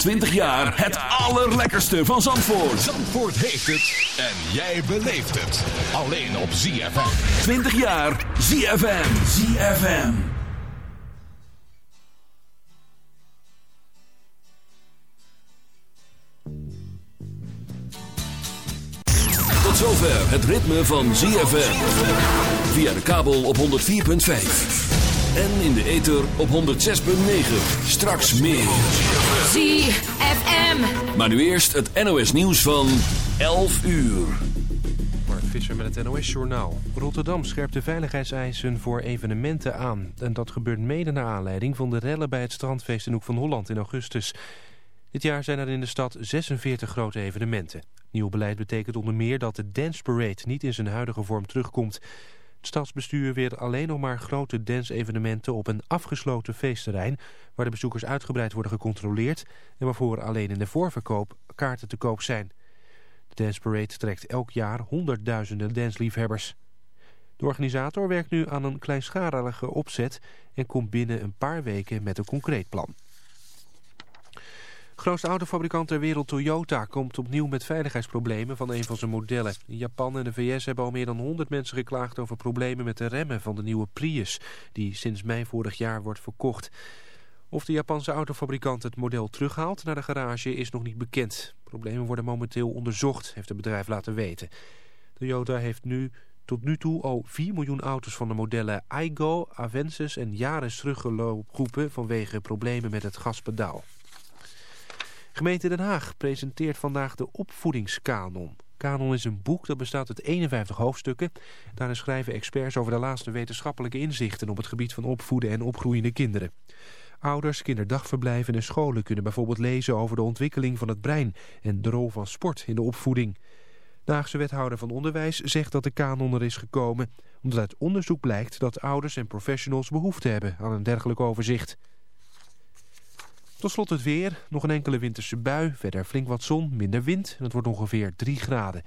20 jaar het allerlekkerste van Zandvoort. Zandvoort heeft het en jij beleeft het. Alleen op ZFM. 20 jaar ZFM. ZFM. Tot zover het ritme van ZFM. Via de kabel op 104.5. En in de ether op 106.9. Straks meer. ZFM. Maar nu eerst het NOS nieuws van 11 uur. Mark Visser met het NOS Journaal. Rotterdam scherpt de veiligheidseisen voor evenementen aan. En dat gebeurt mede naar aanleiding van de rellen bij het strandfeest in Hoek van Holland in augustus. Dit jaar zijn er in de stad 46 grote evenementen. Nieuw beleid betekent onder meer dat de Dance Parade niet in zijn huidige vorm terugkomt. Het stadsbestuur weer alleen nog maar grote dance-evenementen op een afgesloten feestterrein... waar de bezoekers uitgebreid worden gecontroleerd... en waarvoor alleen in de voorverkoop kaarten te koop zijn. De Dance Parade trekt elk jaar honderdduizenden dansliefhebbers. De organisator werkt nu aan een kleinschalige opzet... en komt binnen een paar weken met een concreet plan. Grootste autofabrikant ter wereld Toyota komt opnieuw met veiligheidsproblemen van een van zijn modellen. Japan en de VS hebben al meer dan 100 mensen geklaagd over problemen met de remmen van de nieuwe Prius, die sinds mei vorig jaar wordt verkocht. Of de Japanse autofabrikant het model terughaalt naar de garage is nog niet bekend. Problemen worden momenteel onderzocht, heeft het bedrijf laten weten. Toyota heeft nu tot nu toe al 4 miljoen auto's van de modellen Aygo, Avensis en Yaris teruggeroepen vanwege problemen met het gaspedaal. Gemeente Den Haag presenteert vandaag de opvoedingskanon. Kanon is een boek dat bestaat uit 51 hoofdstukken. Daarin schrijven experts over de laatste wetenschappelijke inzichten op het gebied van opvoeden en opgroeiende kinderen. Ouders, kinderdagverblijven en scholen kunnen bijvoorbeeld lezen over de ontwikkeling van het brein en de rol van sport in de opvoeding. De Haagse wethouder van onderwijs zegt dat de kanon er is gekomen omdat uit onderzoek blijkt dat ouders en professionals behoefte hebben aan een dergelijk overzicht. Tot slot het weer. Nog een enkele winterse bui. Verder flink wat zon, minder wind. En het wordt ongeveer 3 graden.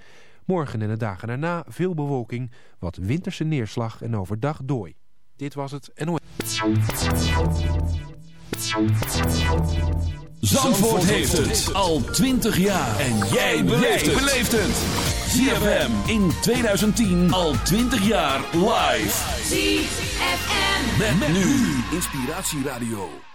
Morgen en de dagen daarna veel bewolking. Wat winterse neerslag en overdag dooi. Dit was het NOS. Zandvoort heeft het al 20 jaar. En jij beleeft het. ZFM in 2010 al 20 jaar live. ZFM. Met, met nu Inspiratieradio.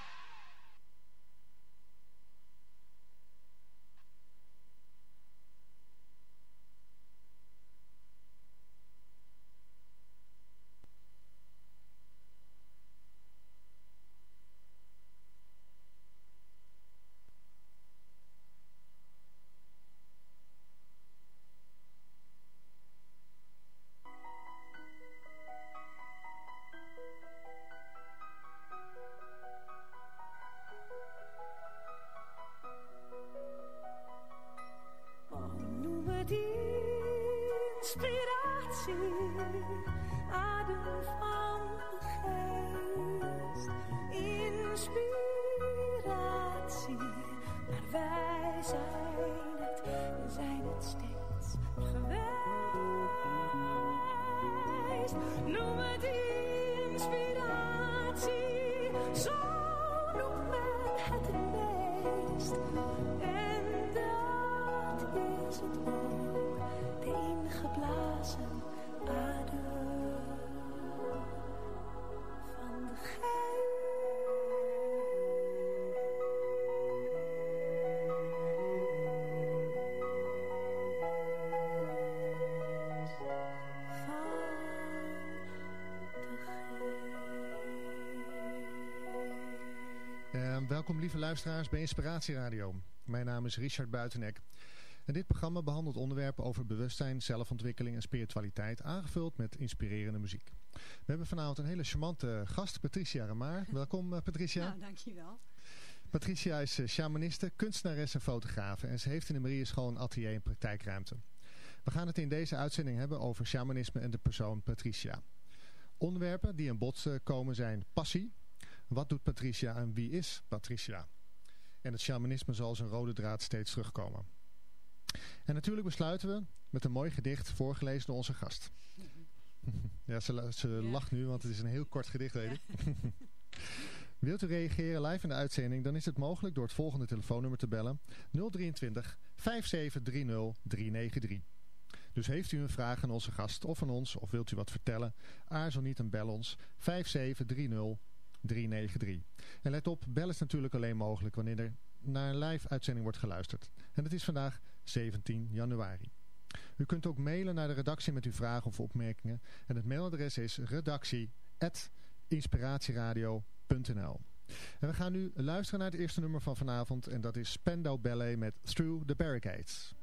Welkom lieve luisteraars bij Inspiratie Radio. Mijn naam is Richard Buitenek. En dit programma behandelt onderwerpen over bewustzijn, zelfontwikkeling en spiritualiteit, aangevuld met inspirerende muziek. We hebben vanavond een hele charmante gast, Patricia Ramaar. Welkom eh, Patricia. Nou, dankjewel. Patricia is eh, shamaniste, kunstenares en fotografe en ze heeft in de Marieschool een atelier en praktijkruimte. We gaan het in deze uitzending hebben over shamanisme en de persoon Patricia. Onderwerpen die aan bod eh, komen zijn passie, wat doet Patricia en wie is Patricia? En het shamanisme zal als een rode draad steeds terugkomen. En natuurlijk besluiten we met een mooi gedicht voorgelezen door onze gast. ja, ze, ze lacht nu, want het is een heel kort gedicht, weet ik. Wilt u reageren live in de uitzending, dan is het mogelijk door het volgende telefoonnummer te bellen. 023 5730 393. Dus heeft u een vraag aan onze gast of aan ons, of wilt u wat vertellen, aarzel niet en bel ons 5730 393. En let op, bel is natuurlijk alleen mogelijk wanneer er naar een live uitzending wordt geluisterd. En het is vandaag 17 januari. U kunt ook mailen naar de redactie met uw vragen of opmerkingen. En het mailadres is redactie.inspiratieradio.nl En we gaan nu luisteren naar het eerste nummer van vanavond. En dat is Spandau Ballet met Through the Barricades.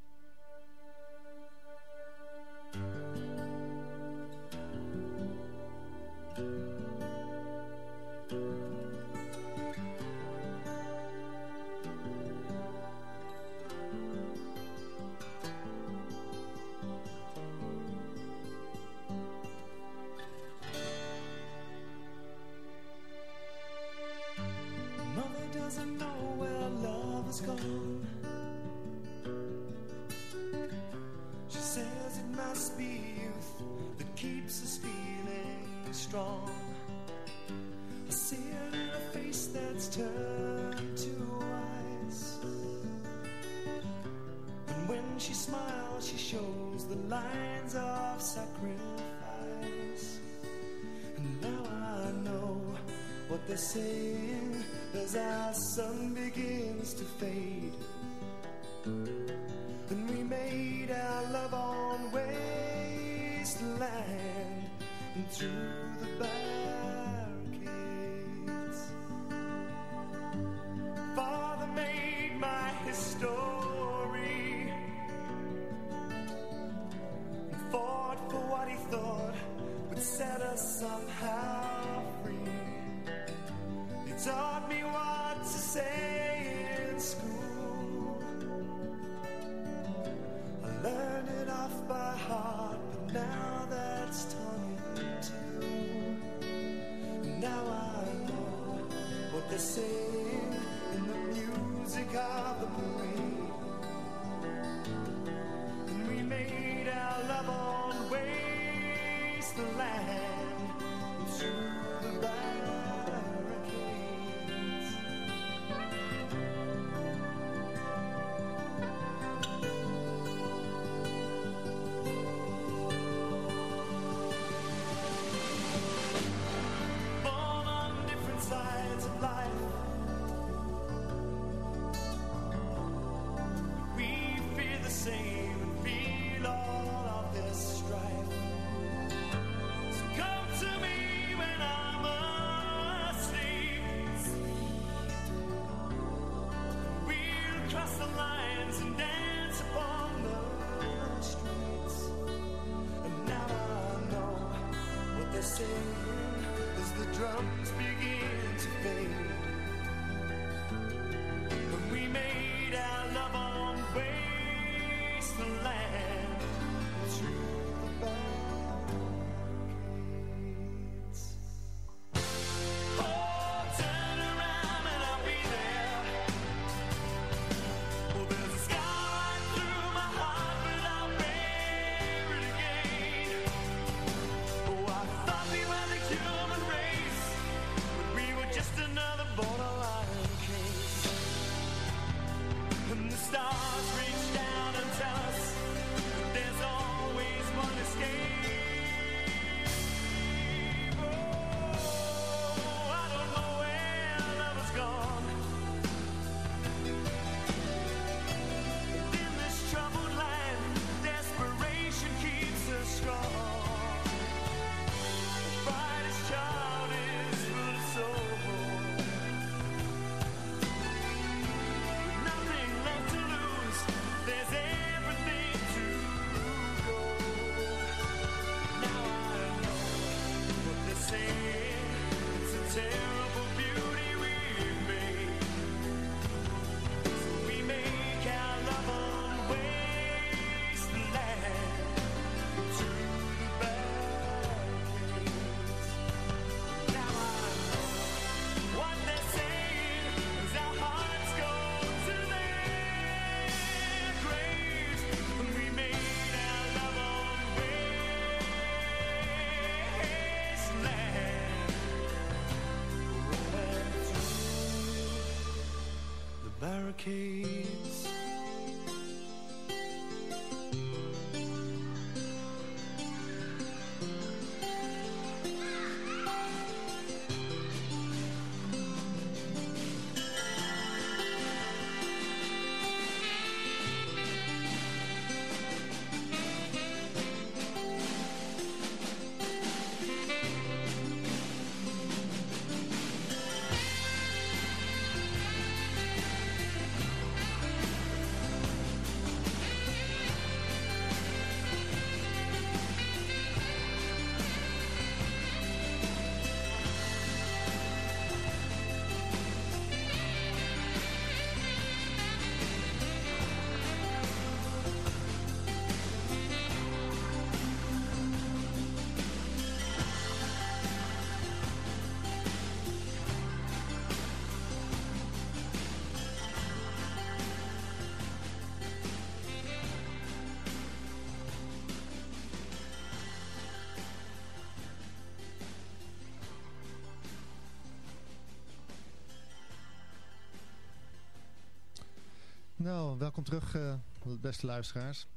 Nou, welkom terug, uh, beste luisteraars.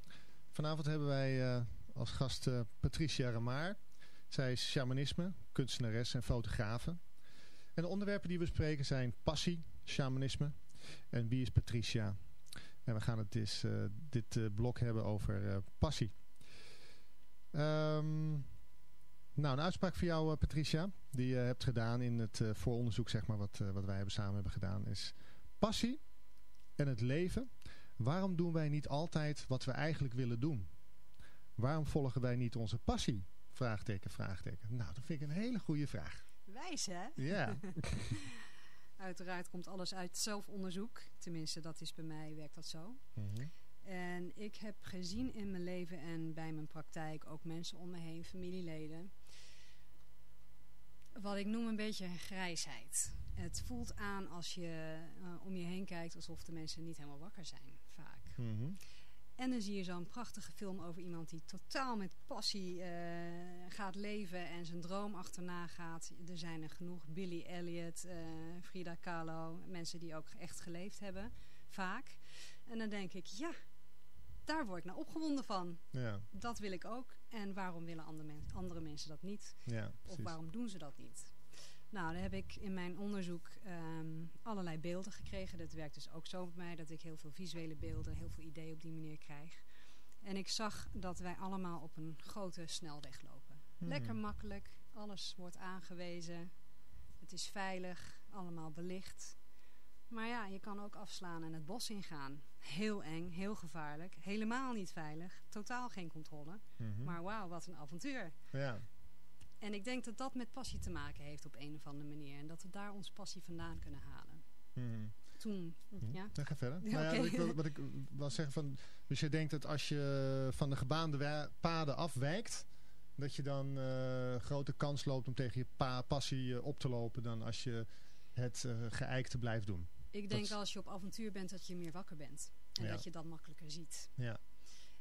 Vanavond hebben wij uh, als gast uh, Patricia Ramaar. Zij is shamanisme, kunstenares en fotografe. En de onderwerpen die we bespreken zijn passie, shamanisme en wie is Patricia. En we gaan het dus, dit blok hebben over passie. Um, nou, een uitspraak voor jou, Patricia, die je hebt gedaan in het vooronderzoek, zeg maar, wat, wat wij hebben samen hebben gedaan, is passie en het leven. Waarom doen wij niet altijd wat we eigenlijk willen doen? Waarom volgen wij niet onze passie? Vraagteken, vraagteken. Nou, dat vind ik een hele goede vraag. Wijs, hè? Ja. Uiteraard komt alles uit zelfonderzoek. Tenminste, dat is bij mij, werkt dat zo. Mhm. En ik heb gezien in mijn leven en bij mijn praktijk ook mensen om me heen, familieleden. Wat ik noem een beetje grijsheid. Het voelt aan als je uh, om je heen kijkt alsof de mensen niet helemaal wakker zijn, vaak. Mhm. En dan zie je zo'n prachtige film over iemand die totaal met passie uh, gaat leven en zijn droom achterna gaat. Er zijn er genoeg. Billy Elliot, uh, Frida Kahlo, mensen die ook echt geleefd hebben, vaak. En dan denk ik, ja, daar word ik nou opgewonden van. Ja. Dat wil ik ook. En waarom willen andere, men andere mensen dat niet? Ja, of waarom doen ze dat niet? Nou, dan heb ik in mijn onderzoek um, allerlei beelden gekregen. Dat werkt dus ook zo met mij, dat ik heel veel visuele beelden, heel veel ideeën op die manier krijg. En ik zag dat wij allemaal op een grote snelweg lopen. Hmm. Lekker makkelijk, alles wordt aangewezen. Het is veilig, allemaal belicht. Maar ja, je kan ook afslaan en het bos ingaan. Heel eng, heel gevaarlijk, helemaal niet veilig, totaal geen controle. Mhm. Maar wauw, wat een avontuur. Ja. En ik denk dat dat met passie te maken heeft op een of andere manier. En dat we daar onze passie vandaan kunnen halen. Mhm. Toen, Mhm. ja. Dan ga verder. Ja, nou ja, wat, ik wil, wat ik wil zeggen van... Dus je denkt dat als je van de gebaande paden afwijkt... Dat je dan eh, grote kans loopt om tegen je pa passie eh, op te lopen... dan als je het eh geëikte blijft doen. Ik denk als je op avontuur bent dat je meer wakker bent. En Ja. dat je dat makkelijker ziet. Ja.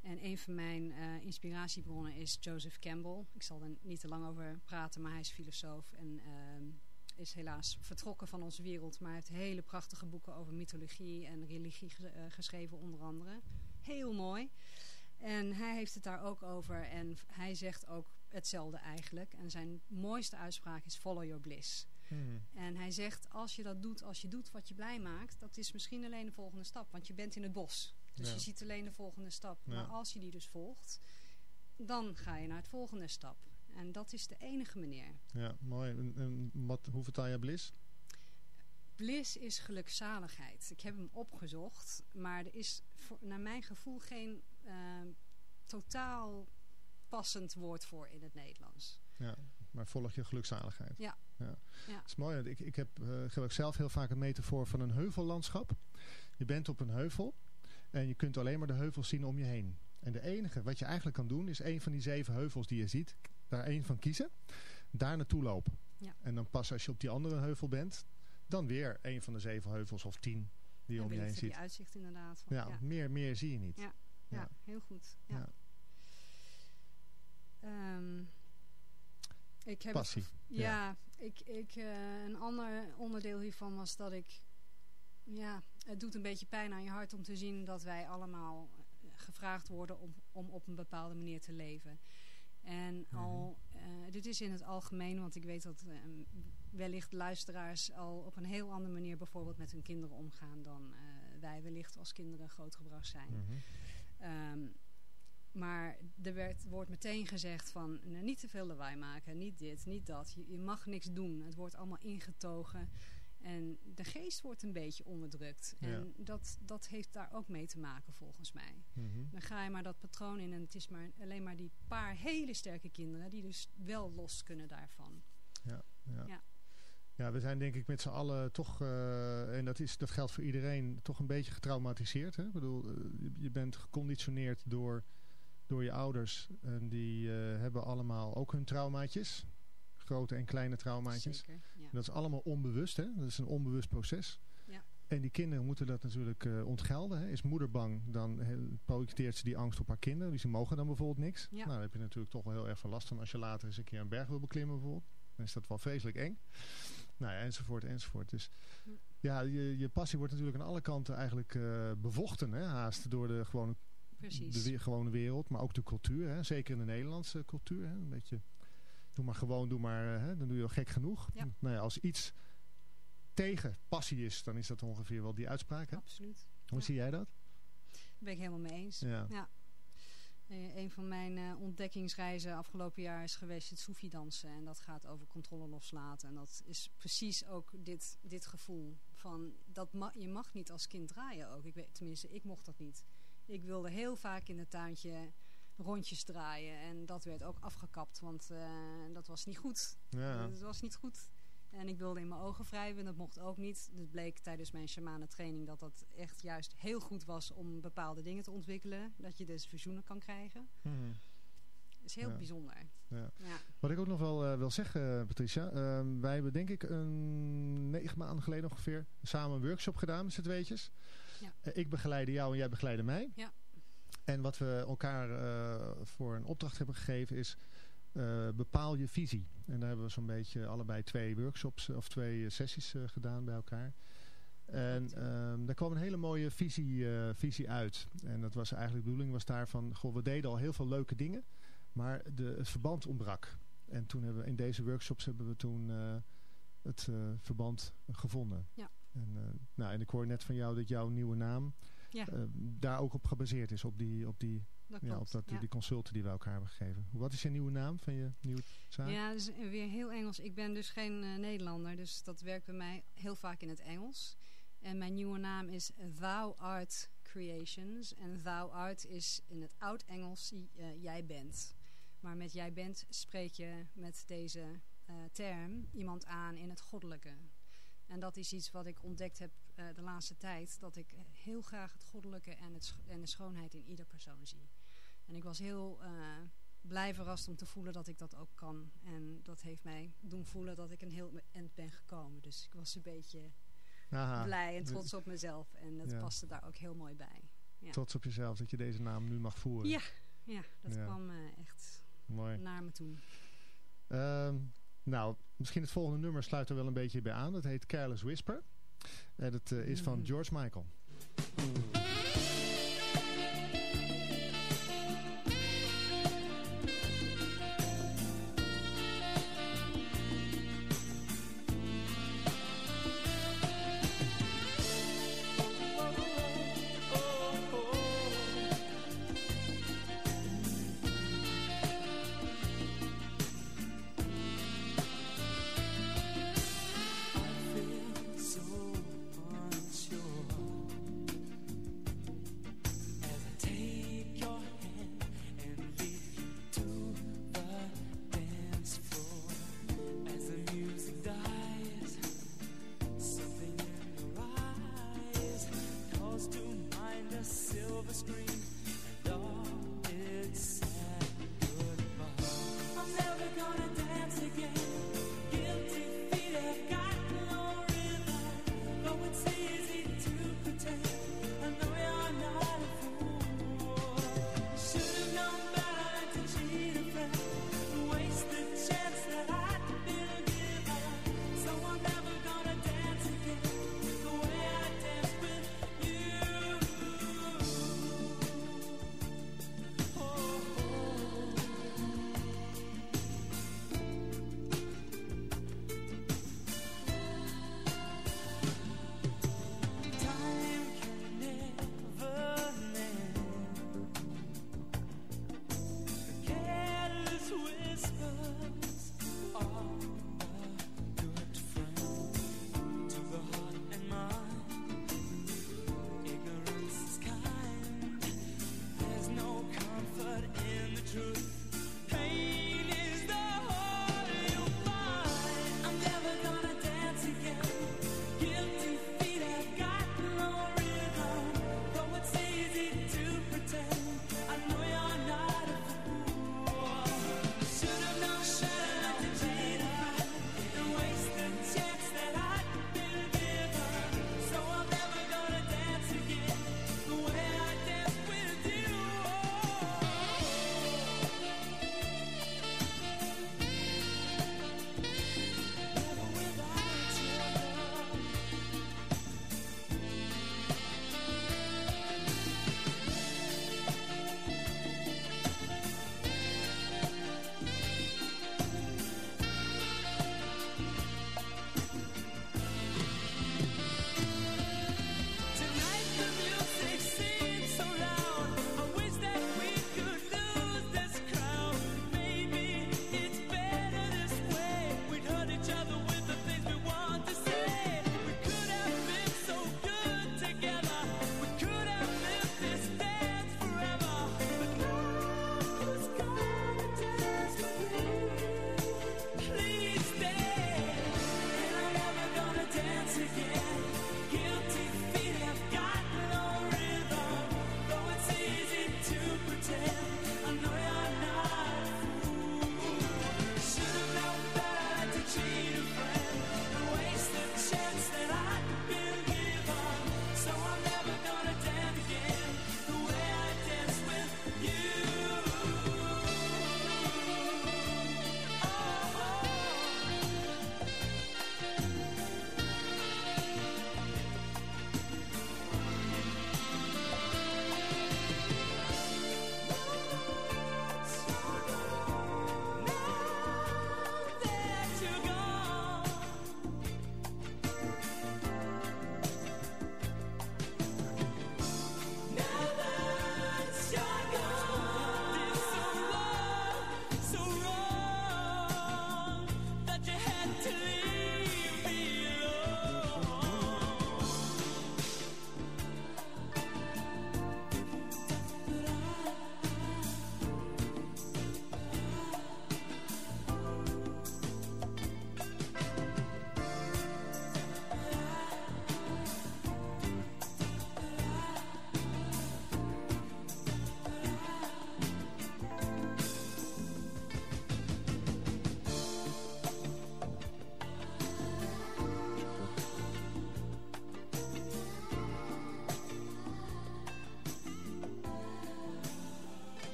En een van mijn eh, inspiratiebronnen is Joseph Campbell. Ik zal er niet te lang over praten, maar hij is filosoof en ehm, is helaas vertrokken van onze wereld. Maar hij heeft hele prachtige boeken over mythologie en religie eh, geschreven onder andere. Heel mooi. En hij heeft het daar ook over en hij zegt ook hetzelfde eigenlijk. En zijn mooiste uitspraak is follow your bliss. Mhm. En hij zegt, als je dat doet, als je doet wat je blij maakt, dat is misschien alleen de volgende stap. Want je bent in het bos. Dus Ja. je ziet alleen de volgende stap. Ja. Maar als je die dus volgt, dan ga je naar het volgende stap. En dat is de enige manier. Ja, mooi. En, en wat, hoe vertaal je bliss? Bliss is gelukzaligheid. Ik heb hem opgezocht, maar er is voor, naar mijn gevoel geen eh, totaal passend woord voor in het Nederlands. Ja, maar volg je gelukzaligheid. Ja. ja. Ja. Het is mooi. Ik, ik heb, eh, gebruik zelf heel vaak een metafoor van een heuvellandschap. Je bent op een heuvel en je kunt alleen maar de heuvels zien om je heen. En de enige wat je eigenlijk kan doen is een van die zeven heuvels die je ziet, daar één van kiezen, daar naartoe lopen. Ja. En dan pas als je op die andere heuvel bent, dan weer een van de zeven heuvels of tien die je om je heen ziet. uitzicht inderdaad. Van, Ja, ja. Meer, meer zie je niet. Ja. Ja. Ja, heel goed. Ja. Ja. Ehm, ik heb Passie. het ja, ik, ik, eh, een ander onderdeel hiervan was dat ik... Ja, het doet een beetje pijn aan je hart om te zien dat wij allemaal eh, gevraagd worden om, om op een bepaalde manier te leven. En al, eh, dit is in het algemeen, want ik weet dat eh, wellicht luisteraars al op een heel andere manier bijvoorbeeld met hun kinderen omgaan dan eh, wij wellicht als kinderen grootgebracht zijn. Mhm. Ehm, maar er werd, wordt meteen gezegd van nou, niet te veel lawaai maken, niet dit, niet dat. Je, je mag niks doen. Het wordt allemaal ingetogen. En de geest wordt een beetje onderdrukt. Ja. En dat, dat heeft daar ook mee te maken volgens mij. Mhm. Dan ga je maar dat patroon in en het is maar alleen maar die paar hele sterke kinderen die dus wel los kunnen daarvan. Ja, ja. Ja. Ja, we zijn denk ik met z'n allen toch, eh, en dat, is, dat geldt voor iedereen, toch een beetje getraumatiseerd. Hè? Ik bedoel, eh, je- bent geconditioneerd door, door je ouders. En die eh, hebben allemaal ook hun traumaatjes. Grote en kleine traumaatjes. Zeker. En dat is allemaal onbewust. Hè? Dat is een onbewust proces. Ja. En die kinderen moeten dat natuurlijk eh, ontgelden. Hè? Is moeder bang, dan projecteert ze die angst op haar kinderen. Dus die mogen dan bijvoorbeeld niks. Ja. Nou, daar heb je natuurlijk toch wel heel erg veel last van als je later eens een keer een berg wil beklimmen bijvoorbeeld. Dan is dat wel vreselijk eng. Nou ja, enzovoort, enzovoort. Dus Ja, je, je passie wordt natuurlijk aan alle kanten eigenlijk uh, bevochten, hè, haast door de gewone, Precies. de gewone wereld, maar ook de cultuur. Hè, zeker in de Nederlandse cultuur. Hè, een beetje, doe maar gewoon, doe maar, hè, dan doe je al gek genoeg. Ja. Nou ja, als iets tegen passie is, dan is dat ongeveer wel die uitspraak. Hè? Absoluut. Hoe Ja. zie jij dat? Daar ben ik helemaal mee eens. Ja. Ja. Eh, Een van mijn eh, ontdekkingsreizen afgelopen jaar is geweest het Soefi dansen. En dat gaat over controle loslaten. En dat is precies ook dit, dit gevoel. Van dat ma je mag niet als kind draaien ook. Ik weet, tenminste, ik mocht dat niet. Ik wilde heel vaak in het tuintje rondjes draaien. En dat werd ook afgekapt, want eh, dat was niet goed. Ja. Dat was niet goed. En ik wilde in mijn ogen wrijven, dat mocht ook niet. Het bleek tijdens mijn shamanen training dat dat echt juist heel goed was om bepaalde dingen te ontwikkelen. Dat je dus visioenen kan krijgen. Mhm. Dat is heel Ja. bijzonder. Ja. Ja. Wat ik ook nog wel eh, wil zeggen, Patricia. eh, wij hebben denk ik een negen maanden geleden ongeveer samen een workshop gedaan met z'n tweetjes. Ja. Eh, ik begeleide jou en jij begeleide mij. Ja. En wat we elkaar eh, voor een opdracht hebben gegeven is... eh, bepaal je visie. En daar hebben we zo'n beetje allebei twee workshops of twee eh, sessies eh, gedaan bij elkaar. En ehm, daar kwam een hele mooie visie, eh, visie uit. En dat was eigenlijk de bedoeling was daarvan... Goh, we deden al heel veel leuke dingen. Maar de, het verband ontbrak. En toen hebben we in deze workshops hebben we toen eh, het eh, verband gevonden. Ja. En, eh, nou, en ik hoor net van jou dat jouw nieuwe naam Ja. eh, daar ook op gebaseerd is. Op die, op die, Dat ja, op dat, ja. die consulten die we elkaar hebben gegeven. Wat is je nieuwe naam van je nieuwe zaak? Ja, dat is weer heel Engels. Ik ben dus geen eh, Nederlander, dus dat werkt bij mij heel vaak in het Engels. En mijn nieuwe naam is Thou Art Creations. En Thou Art is in het oud-Engels eh, jij bent. Maar met jij bent spreek je met deze eh, term iemand aan in het goddelijke. En dat is iets wat ik ontdekt heb eh, de laatste tijd. Dat ik heel graag het goddelijke en, het en de schoonheid in ieder persoon zie. En ik was heel eh, blij verrast om te voelen dat ik dat ook kan. En dat heeft mij doen voelen dat ik een heel eind ben gekomen. Dus ik was een beetje Aha, blij en de- trots op mezelf. En dat Ja. paste daar ook heel mooi bij. Ja, Trots op jezelf dat je deze naam nu mag voeren. Ja. ja dat Ja. kwam eh, echt Mooi. naar me toe. Ehm, nou, misschien het volgende nummer sluit er wel een beetje bij aan. Dat heet Careless Whisper. En dat eh, is van Mhm. George Michael.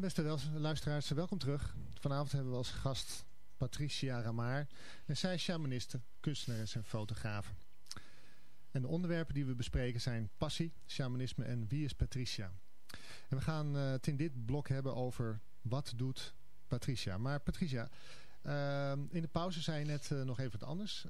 Beste wel- luisteraars, welkom terug. Vanavond hebben we als gast Patricia Ramaar. En zij is shamaniste, kunstenares en fotografe. En de onderwerpen die we bespreken zijn passie, shamanisme en wie is Patricia. En we gaan eh, het in dit blok hebben over wat doet Patricia. Maar Patricia, ehm, in de pauze zei je net eh, nog even wat anders.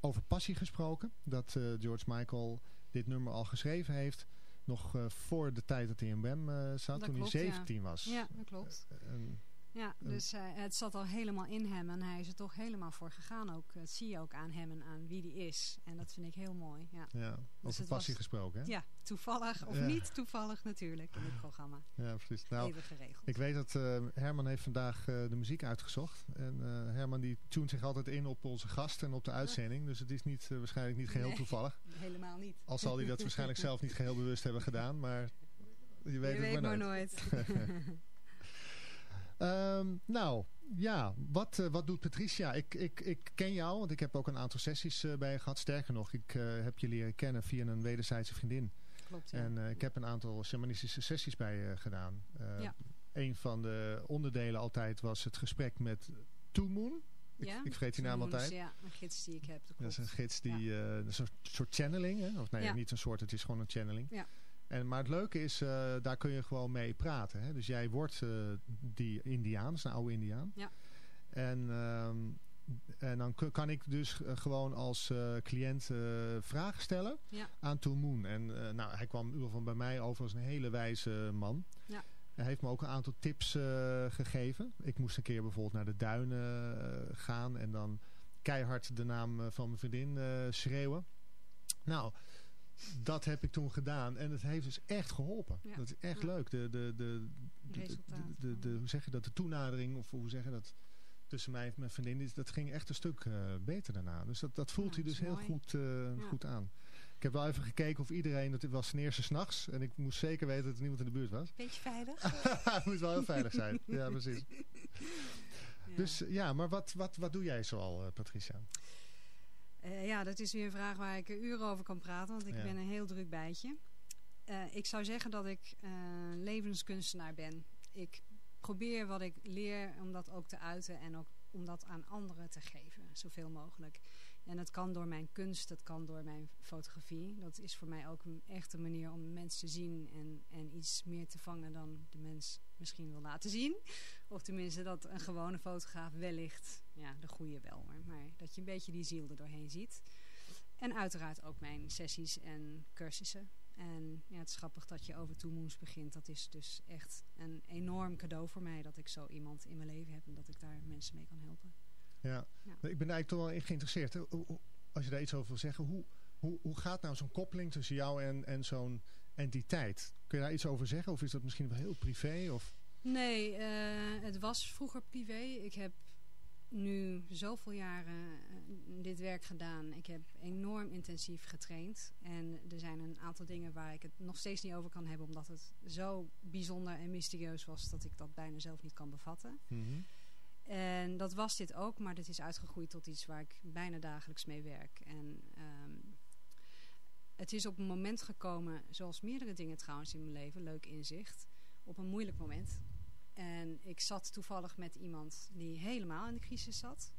Over passie gesproken. Dat eh, George Michael dit nummer al geschreven heeft. Nog eh, voor de tijd dat hij in WEM eh, zat. Dat toen klopt, hij ja. 17 was. Ja, dat klopt. En- Ja, dus eh, het zat al helemaal in hem en hij is er toch helemaal voor gegaan. Ook, dat zie je ook aan hem en aan wie die is. En dat vind ik heel mooi. Ja, ja, over het passie was- gesproken. Hè? ja toevallig of Ja. niet toevallig natuurlijk in dit programma. Ja, precies. Nou, Even geregeld. ik weet dat eh, Herman heeft vandaag eh, de muziek uitgezocht. En Herman die tunt zich altijd in op onze gast en op de uitzending. Dus het is niet, waarschijnlijk niet geheel Nee. toevallig. Helemaal niet. Al zal hij dat waarschijnlijk zelf niet geheel bewust hebben gedaan. Maar je weet Je het weet maar maar nooit. nooit. Ehm, nou, ja, wat, eh, wat doet Patricia? Ik, ik, ik ken jou, want ik heb ook een aantal sessies eh, bij je gehad. Sterker nog, ik eh, heb je leren kennen via een wederzijdse vriendin. Klopt, ja. En ik heb een aantal shamanistische sessies bij je gedaan. Eh, Ja. Een van de onderdelen altijd was het gesprek met Two Moon. Ik, ja? ik vergeet die naam altijd. Ja, een gids die ik heb. Dat, Dat is een gids die, eh, een soort, soort channeling, hè? of nee, Ja. niet een soort, het is gewoon een channeling. En, maar het leuke is, eh, daar kun je gewoon mee praten. Hè? Dus jij wordt eh, die indiaan, dat is een oude indiaan. Ja. En, ehm, en dan kan ik dus eh, gewoon als cliënt vragen stellen Ja. aan Two Moon. En nou, hij kwam in ieder geval bij mij over als een hele wijze man. Ja. Hij heeft me ook een aantal tips gegeven. Ik moest een keer bijvoorbeeld naar de duinen gaan en dan keihard de naam van mijn vriendin schreeuwen. Nou, dat heb ik toen gedaan en het heeft dus echt geholpen. Ja. Dat is echt Ja. leuk. De, de, de, de, de, hoe zeg je dat? De toenadering of hoe zeg je dat? Tussen mij en mijn vriendin, is- dat ging echt een stuk eh, beter daarna. Dus dat, dat voelt Ja, hij dus heel mooi. goed, eh, goed aan. Ik heb wel even gekeken of iedereen, het was ten eerste s'nachts. En ik moest zeker weten dat er niemand in de buurt was. Beetje veilig. Het moet wel heel veilig zijn. Ja, precies. Dus ja, maar wat, wat, wat doe jij zoal, eh, Patricia? Eh, ja, dat is weer een vraag waar ik uren over kan praten, want ik Ja. ben een heel druk bijtje. Eh, ik zou zeggen dat ik eh, levenskunstenaar ben. Ik probeer wat ik leer om dat ook te uiten en ook om dat aan anderen te geven, zoveel mogelijk. En dat kan door mijn kunst, dat kan door mijn fotografie. Dat is voor mij ook een echte manier om mensen te zien en, en iets meer te vangen dan de mens misschien wil laten zien. Of tenminste dat een gewone fotograaf wellicht, ja de goede wel hoor, maar dat je een beetje die ziel er doorheen ziet. En uiteraard ook mijn sessies en cursussen. En ja, het is grappig dat je over Two Moons begint. Dat is dus echt een enorm cadeau voor mij dat ik zo iemand in mijn leven heb en dat ik daar mensen mee kan helpen. Ja. Ja. Ik ben eigenlijk toch wel geïnteresseerd. hè. Als je daar iets over wil zeggen, hoe, hoe, hoe gaat nou zo'n koppeling tussen jou en, en zo'n entiteit? Kun je daar iets over zeggen? Of is dat misschien wel heel privé? Of... Nee, eh, het was vroeger privé. Ik heb nu zoveel jaren eh, dit werk gedaan. Ik heb enorm intensief getraind. En er zijn een aantal dingen waar ik het nog steeds niet over kan hebben. Omdat het zo bijzonder en mysterieus was dat ik dat bijna zelf niet kan bevatten. En dat was dit ook, maar dit is uitgegroeid tot iets waar ik bijna dagelijks mee werk. En ehm, het is op een moment gekomen, zoals meerdere dingen trouwens in mijn leven, leuk inzicht, op een moeilijk moment. En ik zat toevallig met iemand die helemaal in de crisis zat.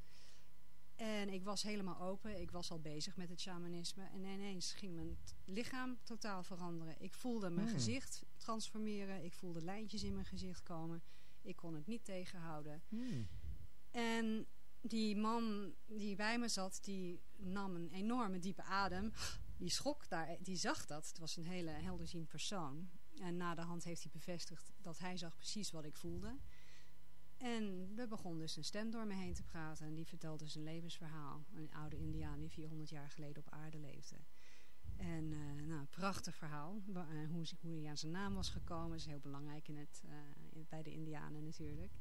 En ik was helemaal open. Ik was al bezig met het shamanisme. En ineens ging mijn lichaam totaal veranderen. Ik voelde mijn Hmm. gezicht transformeren. Ik voelde lijntjes in mijn gezicht komen. Ik kon het niet tegenhouden. En die man die bij me zat, die nam een enorme diepe adem. Die schrok daar, die zag dat. Het was een hele helderziend persoon. En na de hand heeft hij bevestigd dat hij zag precies wat ik voelde. En er begon dus een stem door me heen te praten. En die vertelde zijn levensverhaal. Een oude indiaan die 400 jaar geleden op aarde leefde. En eh, nou, een prachtig verhaal. Eh, hoe, hoe hij aan zijn naam was gekomen. is heel belangrijk in het, eh, in- bij de indianen natuurlijk.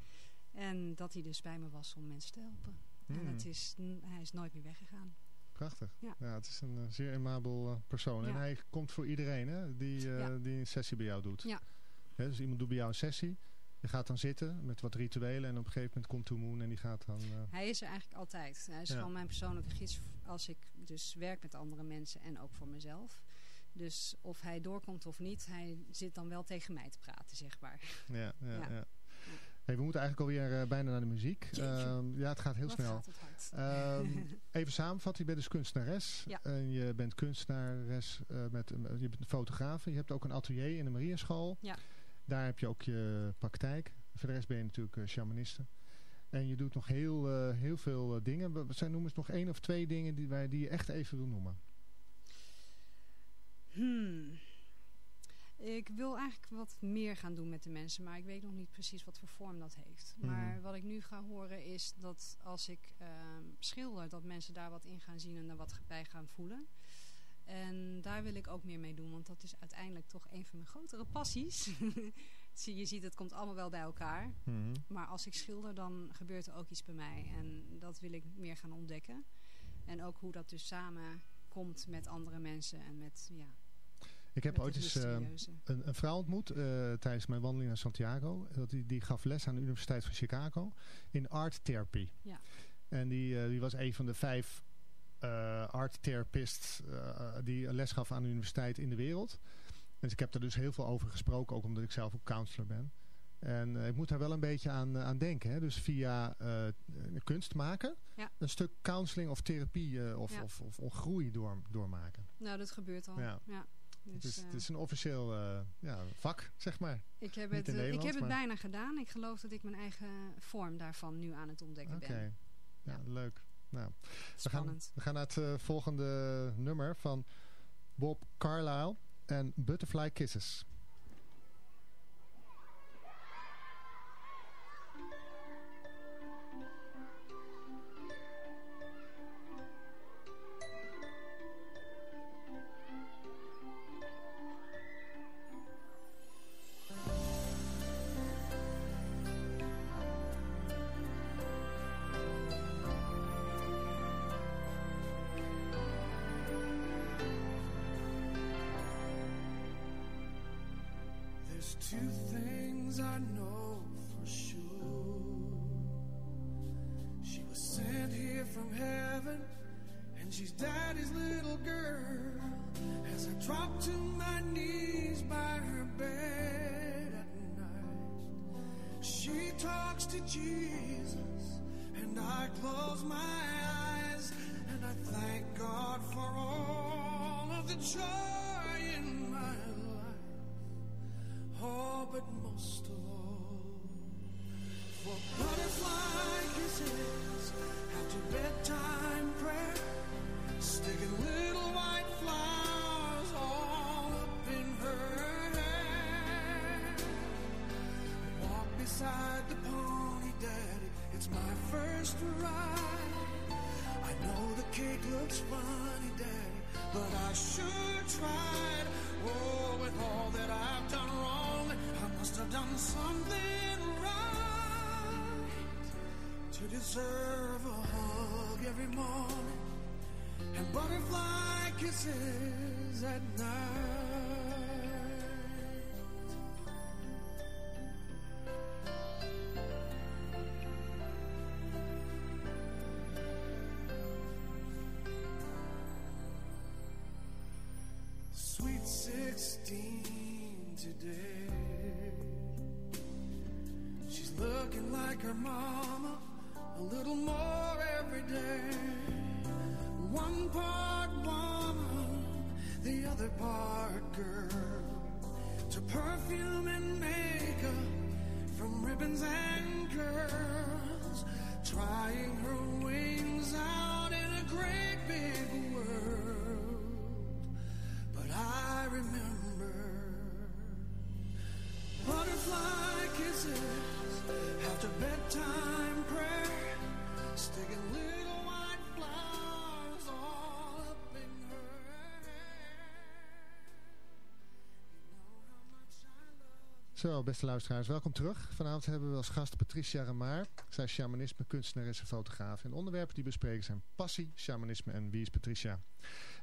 En dat hij dus bij me was om mensen te helpen. En Hmm. het is, n- hij is nooit meer weggegaan. Prachtig. Ja. het is een eh, zeer amabel eh, persoon. En hij komt voor iedereen hè, die, eh, die een sessie bij jou doet. Ja. Dus iemand doet bij jou een sessie. Je gaat dan zitten met wat rituelen. En op een gegeven moment komt Two Moon en die gaat dan... Hij is er eigenlijk altijd. Hij is gewoon mijn persoonlijke gids als ik dus werk met andere mensen en ook voor mezelf. Dus of hij doorkomt of niet, hij zit dan wel tegen mij te praten, zeg maar. Ja. ja. Hey, we moeten eigenlijk alweer eh, bijna naar de muziek. Ehm, ja, het gaat heel Wat snel. gaat. Ehm, even samenvatten, je bent dus kunstenares. Ja. En je bent kunstenares, eh, met, een- je bent fotograaf. Je hebt ook een atelier in de Mariaschool. Ja. Daar heb je ook je praktijk. Voor de rest ben je natuurlijk shamaniste. En je doet nog heel, eh, heel veel eh, dingen. Wat zijn noemen eens nog één of twee dingen die, wij, die je echt even wil noemen? Hmm. Ik wil eigenlijk wat meer gaan doen met de mensen, maar ik weet nog niet precies wat voor vorm dat heeft. Mhm. Maar wat ik nu ga horen is dat als ik ehm, schilder, dat mensen daar wat in gaan zien en er wat bij gaan voelen. En daar wil ik ook meer mee doen, want dat is uiteindelijk toch een van mijn grotere passies. Je ziet, het komt allemaal wel bij elkaar. Mhm. Maar als ik schilder, dan gebeurt er ook iets bij mij. En dat wil ik meer gaan ontdekken. En ook hoe dat dus samen komt met andere mensen en met, ja, Ik heb ooit eens eh, een, een vrouw ontmoet eh, tijdens mijn wandeling naar Santiago. Dat die, die gaf les aan de Universiteit van Chicago in art therapy. Ja. En die, eh, die was een van de vijf art therapists die les gaf aan de universiteit in de wereld. Dus ik heb er dus heel veel over gesproken, ook omdat ik zelf ook counselor ben. En ik moet daar wel een beetje aan, aan denken. Hè? Dus via kunst maken, Ja. een stuk counseling of therapie of, Ja. of, of, of groei door, doormaken. Nou, dat gebeurt al. Ja. Ja. Dus, het, is, eh, het is een officieel eh, ja, vak, zeg maar. ik heb niet het, eh, ik heb het bijna gedaan. Ik geloof dat ik mijn eigen vorm daarvan nu aan het ontdekken ben. ja, Ja. leuk. Nou, we gaan, we gaan naar het volgende nummer van Bob Carlyle en Butterfly Kisses. Talks to Jesus, and I close my eyes, and I thank God for all of the joy in my life. Oh, but Zo, beste luisteraars, welkom terug. Vanavond hebben we als gast Patricia Ramaar. Zij is shamanisme, kunstenares en fotograaf. En de onderwerpen die we bespreken zijn passie, shamanisme en wie is Patricia.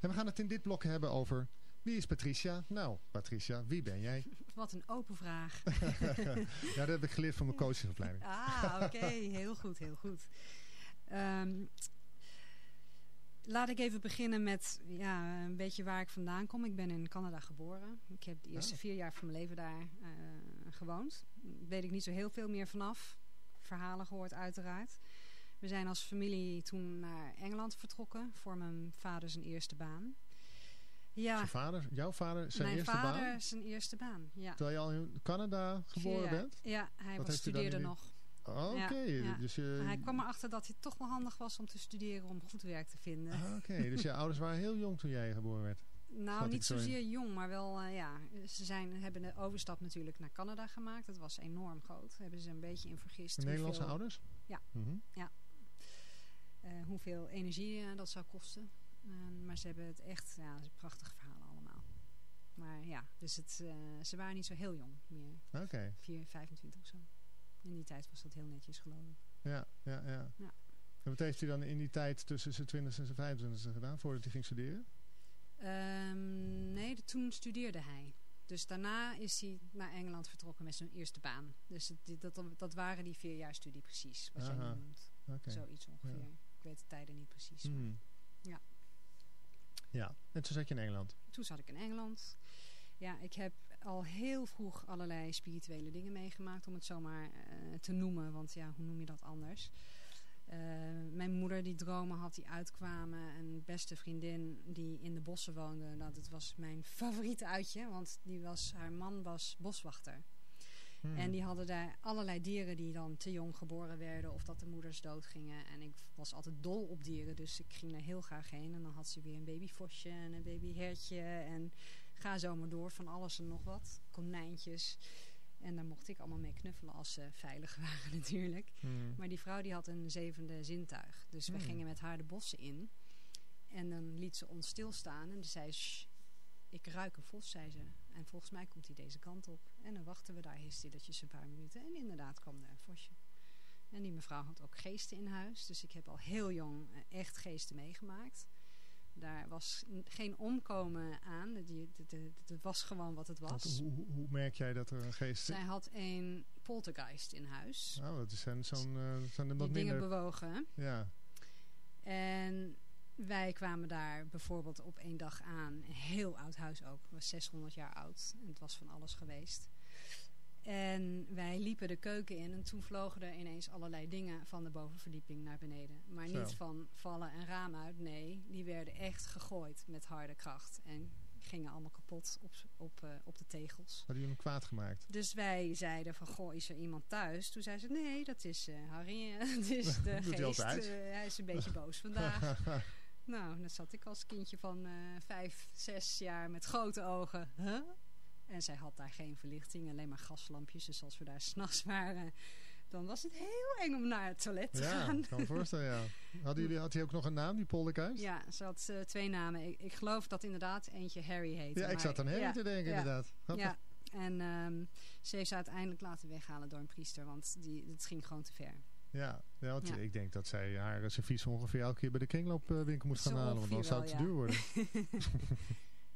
En we gaan het in dit blok hebben over wie is Patricia? Nou, Patricia, wie ben jij? Wat een open vraag. ja, dat heb ik geleerd van mijn coachingsopleiding. Ah, oké. Heel goed, heel goed. Ehm, laat ik even beginnen met ja, een beetje waar ik vandaan kom. Ik ben in Canada geboren. Ik heb de eerste Ah. vier jaar van mijn leven daar eh, gewoond. Daar weet ik niet zo heel veel meer vanaf. Verhalen gehoord uiteraard. We zijn als familie toen naar Engeland vertrokken voor mijn vader zijn eerste baan. Ja, Zijn vader, jouw vader, zijn mijn eerste vader baan? zijn eerste baan. Ja. Terwijl je al in Canada geboren bent? Ja, hij was, studeerde nog. Oh, Oké, Ja, ja. dus je... Hij kwam erachter dat het toch wel handig was om te studeren om goed werk te vinden. Ah, Oké, dus je ouders waren heel jong toen jij geboren werd. Nou, niet in. zozeer jong, maar wel, eh, ja. Ze zijn, hebben de overstap natuurlijk naar Canada gemaakt. Dat was enorm groot. Daar hebben ze een beetje in vergist. Nederlandse hoeveel, ouders? Ja. Mhm. eh, hoeveel energie eh, dat zou kosten. Eh, maar ze hebben het echt, ja, prachtige verhalen allemaal. Maar ja, dus het, ze waren niet zo heel jong meer. Oké, 4, 25 of zo. In die tijd was dat heel netjes, geloof ik. ja, ja, ja. Ja. En wat heeft hij dan in die tijd tussen zijn 20 en zijn 25 gedaan voordat hij ging studeren? Ehm, nee, toen studeerde hij. Dus daarna is hij naar Engeland vertrokken met zijn eerste baan. Dus het, dat, dat waren die vier jaar studie precies, wat jij Aha. nu noemt. Zoiets ongeveer. Ik weet de tijden niet precies. Hmm. Ja. Ja, en toen zat je in Engeland. Toen zat ik in Engeland. Ja, ik heb al heel vroeg allerlei spirituele dingen meegemaakt, om het zomaar eh, te noemen. Want ja, hoe noem je dat anders? Eh, mijn moeder die dromen had die uitkwamen. Een beste vriendin die in de bossen woonde. Nou, dat was mijn favoriete uitje. Want die was, haar man was boswachter. Hmm. En die hadden daar allerlei dieren die dan te jong geboren werden. Of dat de moeders doodgingen. En ik was altijd dol op dieren. Dus ik ging er heel graag heen. En dan had ze weer een babyvosje en een babyhertje. En ga zo maar door van alles en nog wat. Konijntjes. En daar mocht ik allemaal mee knuffelen als ze veilig waren natuurlijk. Hmm. Maar die vrouw die had een zevende zintuig. Dus we Hmm. gingen met haar de bossen in. En dan liet ze ons stilstaan. En dan zei ze, "Shh, ik ruik een vos, zei ze. En volgens mij komt hij deze kant op. En dan wachten we daar stilletjes een paar minuten. En inderdaad kwam er een vosje. En die mevrouw had ook geesten in huis. Dus ik heb al heel jong eh, echt geesten meegemaakt. Daar was geen omkomen aan. Het was gewoon wat het was. hoe, hoe, hoe merk jij dat er een geest Zij had een poltergeist in huis. Oh, dat zijn zo'n eh, zijn er Die dingen bewogen. Ja, En wij kwamen daar bijvoorbeeld op één dag aan. Een heel oud huis ook. Het was 600 jaar oud. En het was van alles geweest. En wij liepen de keuken in. En toen vlogen er ineens allerlei dingen van de bovenverdieping naar beneden. Maar Zo. niet van vallen een raam uit. Nee, die werden echt gegooid met harde kracht. En gingen allemaal kapot op, op, eh, op de tegels. hadden jullie hem kwaad gemaakt? Dus wij zeiden van, goh, is er iemand thuis? Toen zei ze, nee, dat is eh, Harry. Het is de geest. eh, hij is een beetje boos vandaag. nou, dan zat ik als kindje van vijf, zes jaar met grote ogen. Huh? En zij had daar geen verlichting, alleen maar gaslampjes. Dus als we daar s'nachts waren, dan was het heel eng om naar het toilet te ja, gaan. ik kan me voorstellen, ja. Hadden jullie, had hij ook nog een naam, die polderkuis? Ja, ze had eh, twee namen. Ik, ik geloof dat inderdaad eentje Harry heette. Ja, ik zat aan Harry ja, te denken, ja. inderdaad. Ja, en ehm, ze heeft ze uiteindelijk laten weghalen door een priester, want die, het ging gewoon te ver. Ja, ja, want Ja. ik denk dat zij haar servies ongeveer elke keer bij de kringloopwinkel moest gaan Zo halen. Want dan zou het te duur worden.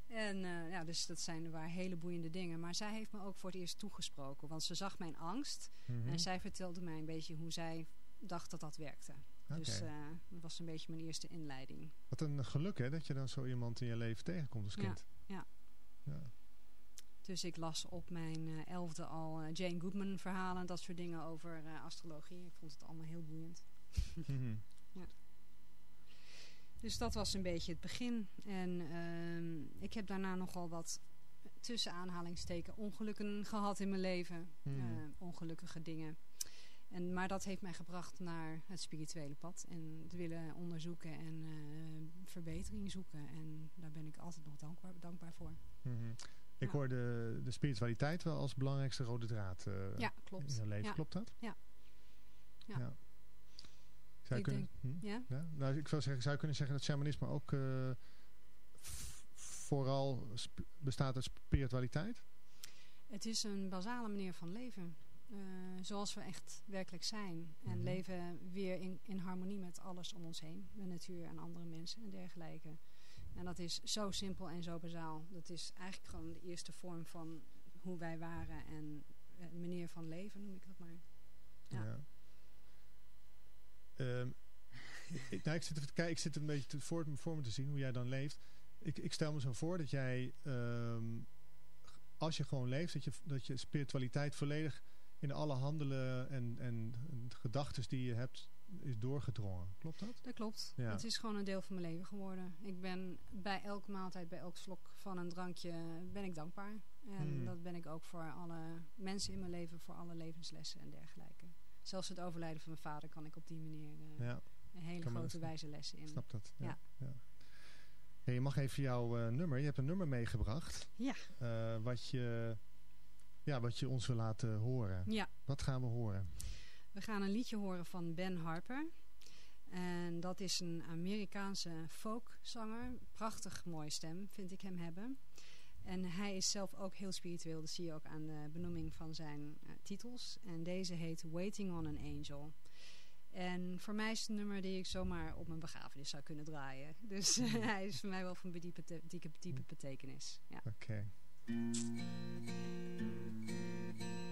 En eh, ja, dus dat zijn waar hele boeiende dingen. Maar zij heeft me ook voor het eerst toegesproken, want ze zag mijn angst. Mhm. En zij vertelde mij een beetje hoe zij dacht dat dat werkte. Dus eh, dat was een beetje mijn eerste inleiding. Wat een geluk hè, dat je dan zo iemand in je leven tegenkomt als Ja, kind. ja. ja. Dus ik las op mijn eh, elfde al Jane Goodman verhalen en dat soort dingen over astrologie. Ik vond het allemaal heel boeiend. Mhm. Dus dat was een beetje het begin. En ehm, ik heb daarna nogal wat tussen aanhalingsteken ongelukken gehad in mijn leven. Hmm. Eh, ongelukkige dingen. En, maar dat heeft mij gebracht naar het spirituele pad. En te willen onderzoeken en eh, verbetering zoeken. En daar ben ik altijd nog dankbaar, dankbaar voor. Mhm. Ik Ja. hoor de, de spiritualiteit wel als belangrijkste rode draad eh, Ja, klopt. in je leven. Ja. Klopt dat? Ja. Ja. Zou Ik kunnen, hm? Ja? Ja? Nou, ik zou zeggen, zou je kunnen zeggen dat shamanisme ook eh, vooral bestaat uit spiritualiteit? Het is een basale manier van leven. Eh, zoals we echt werkelijk zijn. En Mhm. leven weer in, in harmonie met alles om ons heen. De natuur en andere mensen en dergelijke. En dat is zo simpel en zo bazaal. Dat is eigenlijk gewoon de eerste vorm van hoe wij waren. En een manier van leven noem ik dat maar. Ja. Ehm, ik, nou, ik, zit even te kijken, ik zit een beetje te, voor, voor me te zien hoe jij dan leeft. Ik, ik stel me zo voor dat jij, ehm, als je gewoon leeft, dat je, dat je spiritualiteit volledig in alle handelen en, en, gedachten die je hebt is doorgedrongen. Klopt dat? Dat klopt. Ja. Het is gewoon een deel van mijn leven geworden. Ik ben bij elke maaltijd, bij elk slok van een drankje, ben ik dankbaar. En Hmm. dat ben ik ook voor alle mensen in mijn leven, voor alle levenslessen en dergelijke. Zelfs het overlijden van mijn vader kan ik op die manier eh, Ja, een hele Kan grote wijze lessen in. snap dat. Ja. Ja. Je mag even jouw eh, nummer, je hebt een nummer meegebracht. Ja. eh, wat, je, ja, wat je ons wil laten horen. Ja. Wat gaan we horen? We gaan een liedje horen van Ben Harper. En dat is een Amerikaanse folkzanger. Prachtig mooie stem, vind ik hem hebben. En hij is zelf ook heel spiritueel. Dat zie je ook aan de benoeming van zijn eh, titels. En deze heet Waiting on an Angel. En voor mij is het een nummer die ik zomaar op mijn begrafenis zou kunnen draaien. Dus hij is voor mij wel van diepe, diepe, diepe betekenis. Ja. Oké. waiting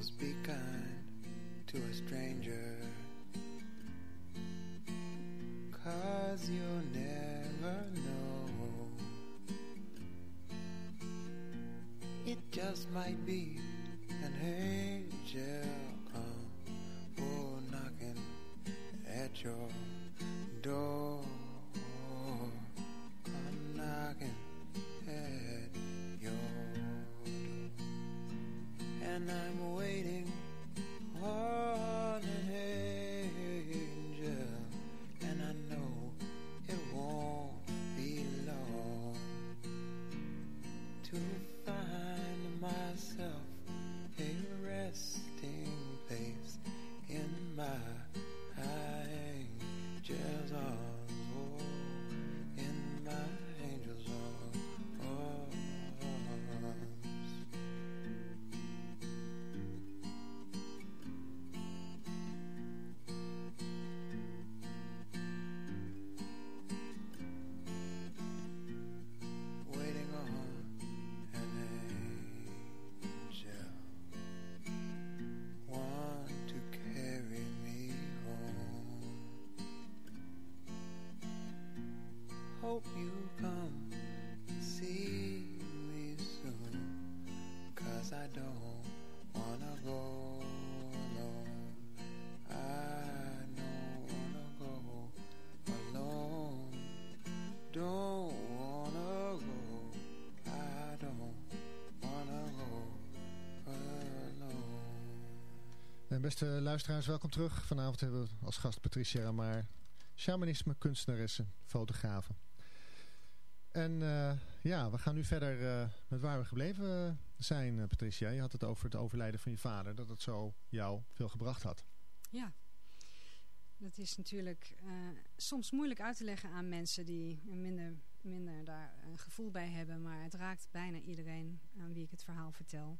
So speak kind to a stranger. Cause you'll never know. It just might be Hope you come see me soon, 'cause I don't wanna go alone. I don't wanna go alone. Don't wanna go. I don't wanna go alone. En beste luisteraars, welkom terug. Vanavond hebben we als gast Patricia Ramaar, shamanisme, kunstenaressen, fotografen. En uh, ja, we gaan nu verder uh, met waar we gebleven zijn, uh, Patricia. Je had het over het overlijden van je vader, dat het zo jou veel gebracht had. Ja, dat is natuurlijk soms moeilijk uit te leggen aan mensen die minder, minder daar een gevoel bij hebben. Maar het raakt bijna iedereen aan wie ik het verhaal vertel.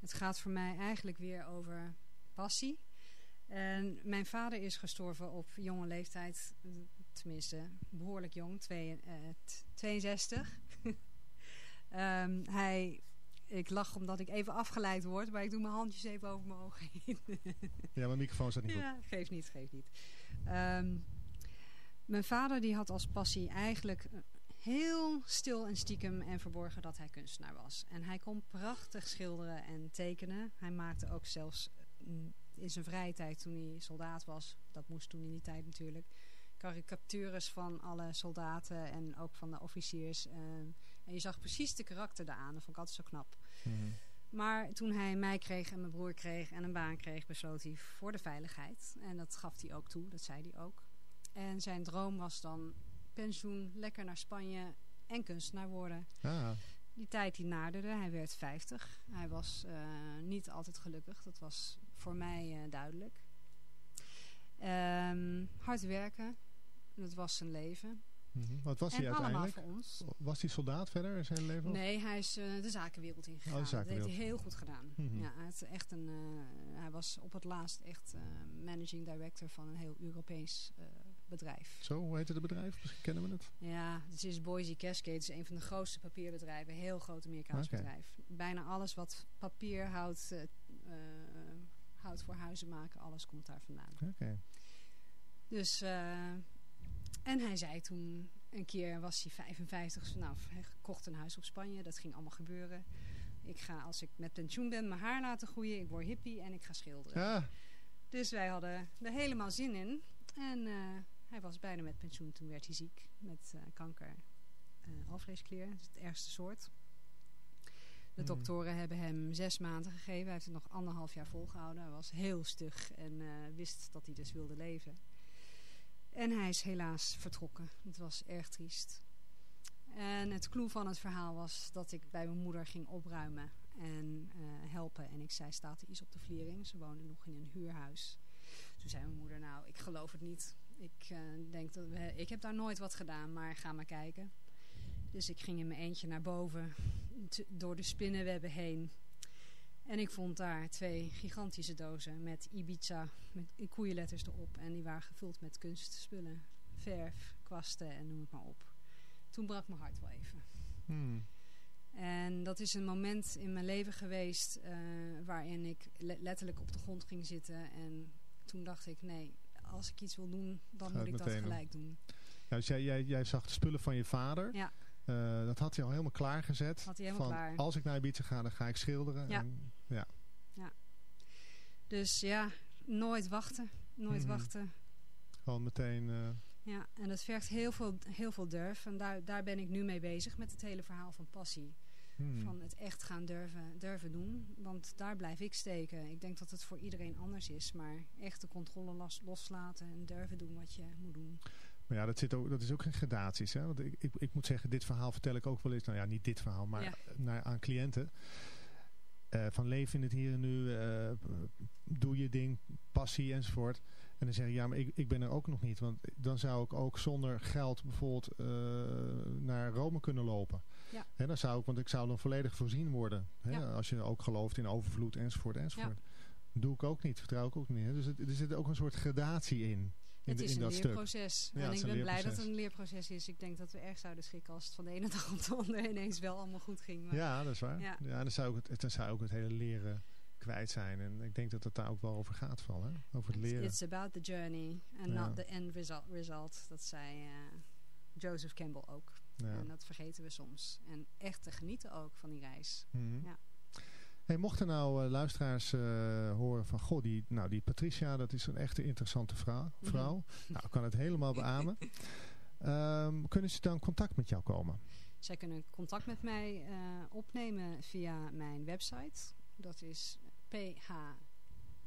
Het gaat voor mij eigenlijk weer over passie. En mijn vader is gestorven op jonge leeftijd, tenminste behoorlijk jong, twee, uh, 62. um, hij, ik lach omdat ik even afgeleid word, maar ik doe mijn handjes even over mijn ogen heen. ja, mijn microfoon staat niet ja, goed. geeft niet, geeft niet. Um, mijn vader die had als passie eigenlijk heel stil en stiekem en verborgen dat hij kunstenaar was. En hij kon prachtig schilderen en tekenen. Hij maakte ook zelfs in zijn vrije tijd toen hij soldaat was, dat moest toen in die tijd natuurlijk, karikatures van alle soldaten en ook van de officiers. en je zag precies de karakter daaraan. Dat vond ik altijd zo knap. Mhm. Maar toen hij mij kreeg en mijn broer kreeg en een baan kreeg, besloot hij voor de veiligheid. En dat gaf hij ook toe, dat zei hij ook. En zijn droom was dan pensioen, lekker naar Spanje en kunstenaar worden. Ah. Die tijd die naderde, hij werd 50. Hij was uh, niet altijd gelukkig, dat was voor mij uh, duidelijk. Um, hard werken, dat was zijn leven. Mm -hmm. Wat was en hij uiteindelijk? voor ons. Was hij soldaat verder in zijn leven? Nee, hij is uh, de zakenwereld ingegaan. Oh, de zakenwereld. Dat heeft hij heel goed gedaan. Mm -hmm. ja, hij, echt een, hij was op het laatst echt managing director van een heel Europees bedrijf. Zo, hoe heette het bedrijf? Misschien kennen we het. Ja, het is Boise Cascade. Het is een van de grootste papierbedrijven. Heel groot Amerikaans okay. bedrijf. Bijna alles wat papier houdt, hout voor huizen maken, alles komt daar vandaan. Oké. Okay. Dus, en hij zei toen, een keer was hij 55, nou, hij kocht een huis op Spanje. Dat ging allemaal gebeuren. Ik ga, als ik met pensioen ben, mijn haar laten groeien. Ik word hippie en ik ga schilderen. Ja. Dus wij hadden er helemaal zin in. En hij was bijna met pensioen, toen werd hij ziek met uh, kanker uh, alvleesklier. Dat is het ergste soort. De Hmm. doktoren hebben hem zes maanden gegeven. Hij heeft het nog anderhalf jaar volgehouden. Hij was heel stug en uh, wist dat hij dus wilde leven. En hij is helaas vertrokken. Het was erg triest. En het clue van het verhaal was dat ik bij mijn moeder ging opruimen en helpen. En ik zei, staat er iets op de vliering? Ze woonde nog in een huurhuis. Toen zei mijn moeder, nou, ik geloof het niet. Ik uh, denk dat we, ik heb daar nooit wat gedaan, maar ga maar kijken. Dus ik ging in mijn eentje naar boven, door de spinnenwebben heen. En ik vond daar twee gigantische dozen met Ibiza, met koeienletters erop. En die waren gevuld met kunstspullen, verf, kwasten en noem het maar op. Toen brak mijn hart wel even. Hmm. En dat is een moment in mijn leven geweest uh, waarin ik le letterlijk op de grond ging zitten. En toen dacht ik, nee, als ik iets wil doen, dan moet ik dat gelijk doen. Ja, dus jij, jij, jij zag de spullen van je vader. Ja. Uh, dat had hij al helemaal klaargezet. Had hij helemaal van, klaar. Als ik naar Ibiza ga, dan ga ik schilderen. Ja. En, ja. Dus ja, nooit wachten. Nooit Mhm. wachten. Gewoon meteen... Uh, ja, en dat vergt heel veel, heel veel durf. En daar, daar ben ik nu mee bezig met het hele verhaal van passie. hmm. Van het echt gaan durven, durven doen. Want daar blijf ik steken. Ik denk dat het voor iedereen anders is. Maar echt de controle los, loslaten en durven doen wat je moet doen. Maar ja, dat, zit ook, dat is ook geen gradaties. Hè? Want ik, ik, ik moet zeggen, dit verhaal vertel ik ook wel eens. Nou ja, niet dit verhaal, maar Ja. naar, aan cliënten. Eh, van leven in het hier en nu. eh, doe je ding, passie enzovoort. En dan zeg ik, ja, maar ik, ik ben er ook nog niet. Want dan zou ik ook zonder geld bijvoorbeeld eh, naar Rome kunnen lopen. Ja. Dan zou ik, want ik zou dan volledig voorzien worden. Ja. Als je ook gelooft in overvloed enzovoort enzovoort. Doe ik ook niet, vertrouw ik ook niet. Hè? Dus het, er zit ook een soort gradatie in. Het is in een leerproces. Ja, en ik ben blij dat het een leerproces is. Ik denk dat we erg zouden schrikken als het van de ene dag op de andere ineens wel allemaal goed ging. Maar Ja, dat is waar. Ja. Ja. dan, zou ik het, dan zou ook het hele leren kwijt zijn. En ik denk dat het daar ook wel over gaat van, hè? Over het leren. it's about the journey and Ja. not the end result. result. Dat zei eh, Joseph Campbell ook. Ja. En dat vergeten we soms. En echt te genieten ook van die reis. Mhm. Ja. Hey, mochten nou eh, luisteraars eh, horen van... Goh, die, nou, die Patricia, dat is een echte interessante vrouw. Mhm. nou, ik kan het helemaal beamen. Ehm, kunnen ze dan contact met jou komen? Zij kunnen contact met mij eh, opnemen via mijn website. Dat is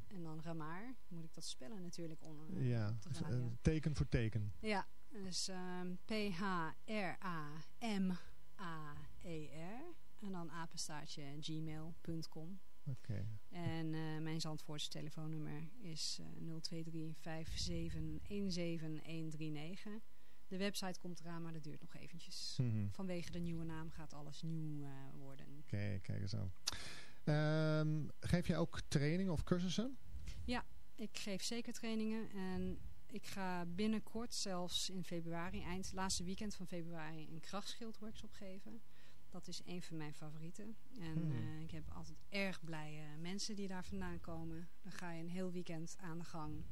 en dan Ramaar. Moet ik dat spellen natuurlijk onder Ja, dus, eh, teken voor teken. Ja, dus ehm, P-H-R-A-M-A-E-R. En dan apenstaartje gmail.com. Oké. En eh, mijn Zandvoortse telefoonnummer is eh 023 57 139. De website komt eraan, maar dat duurt nog eventjes. Mhm. Vanwege de nieuwe naam gaat alles nieuw eh, worden. Oké, kijk eens aan. Ehm, geef jij ook trainingen of cursussen? Ik geef zeker trainingen en ik ga binnenkort, zelfs in februari, eind laatste weekend van februari, een krachtschildworkshop geven. Dat is een van mijn favorieten. En Hmm. eh, ik heb altijd erg blije mensen die daar vandaan komen. Dan ga je een heel weekend aan de gang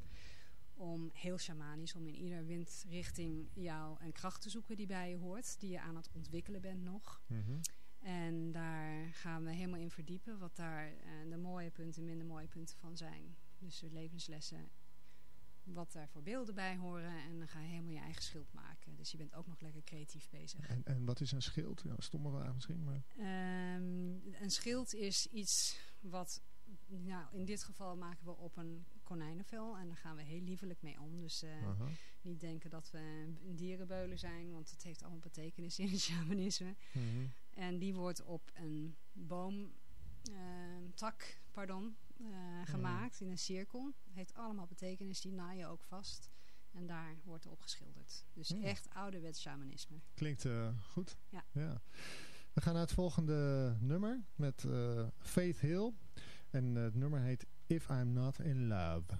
om heel shamanisch, om in ieder windrichting jou een kracht te zoeken die bij je hoort, die je aan het ontwikkelen bent nog. Mhm. En daar gaan we helemaal in verdiepen wat daar eh, de mooie punten en minder mooie punten van zijn. Dus de levenslessen, wat daar voor beelden bij horen. En dan ga je helemaal je eigen schild maken. Dus je bent ook nog lekker creatief bezig. En, en wat is een schild? Ja, stomme vraag misschien, maar... Ehm, een schild is iets wat, nou in dit geval maken we op een konijnenvel. En daar gaan we heel liefelijk mee om. Dus eh, niet denken dat we een dierenbeulen zijn. Want het heeft allemaal betekenis in het shamanisme. Mhm. En die wordt op een boomtak tak, pardon, eh, gemaakt in een cirkel. Heeft allemaal betekenis, die naai je ook vast. En daar wordt op geschilderd. Dus Hmm. echt ouderwets shamanisme. Klinkt eh, goed. Ja. We gaan naar het volgende nummer met eh, Faith Hill. En het nummer heet If I'm Not In Love.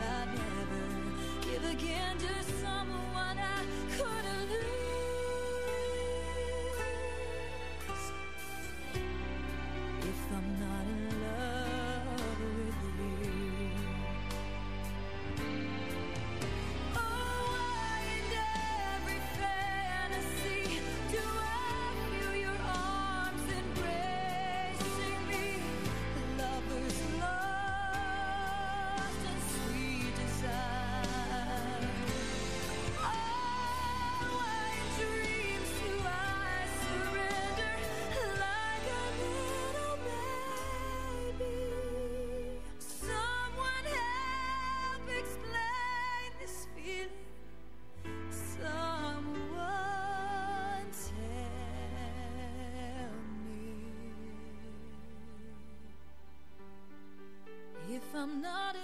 I'd never give again to someone I couldn't lose. I'm not